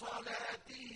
صلاته